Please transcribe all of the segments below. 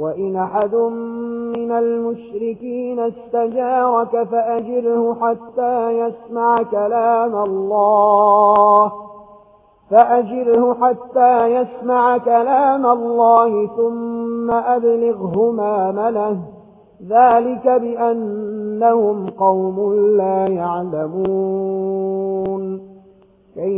وإن أحد من المشركين استجارك فأجره حتى يسمع كلام الله فأجره حتى يسمع كلام الله ثم أبلغه ما مله ذلك بأنهم قوم لا يعلمون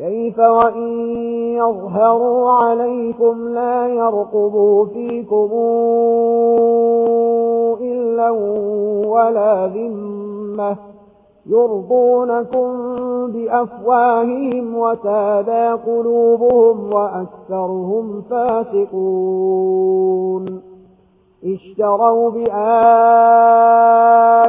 كيف وإن يظهروا عليكم لا يرقبوا فيكم إلا ولا ذمة يرضونكم بأفواههم وتابى قلوبهم وأكثرهم فاسقون. اشتروا بآخر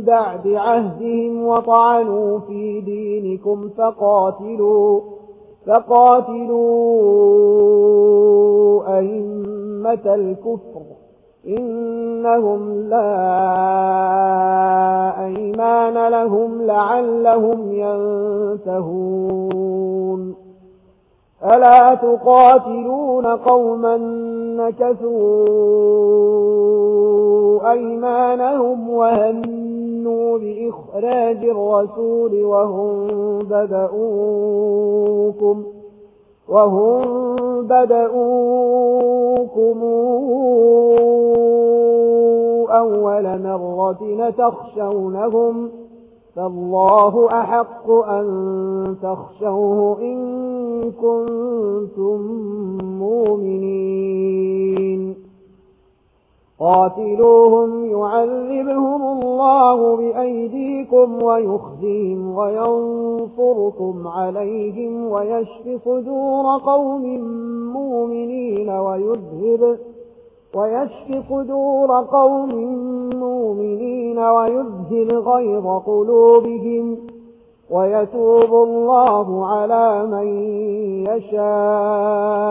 من بعد عهدهم وطعنوا في دينكم فقاتلوا فقاتلوا أئمة الكفر. إنهم لا أيمان لهم لعلهم ينتهون. ألا تقاتلون قوما نكثوا أيمانهم وهمون تستعجلوا بإخراج الرسول وهم بدؤوكم وهم بدؤوكم أول مرة تخشونهم فالله أحق أن تخشوه إن كنتم مؤمنين قاتلوهم يعذبهم الله بأيديكم ويخزيهم وينصركم عليهم ويشف صدور قوم مؤمنين ويذهب ويشف صدور قوم مؤمنين ويذهب غيظ قلوبهم ويتوب الله على من يشاء.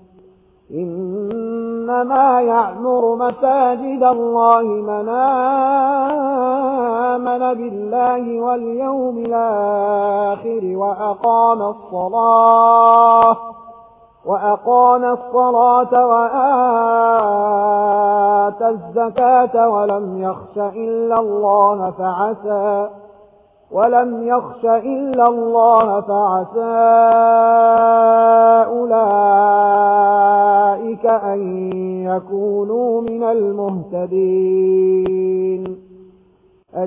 إنما يعمر مساجد الله من آمن بالله واليوم الآخر وأقام الصلاة وأقام الصلاة وآت الزكاة ولم يخش إلا الله فعسى ولم يخش إلا الله فعسى أولئك أولئك أن يكونوا من المهتدين